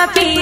I'll be.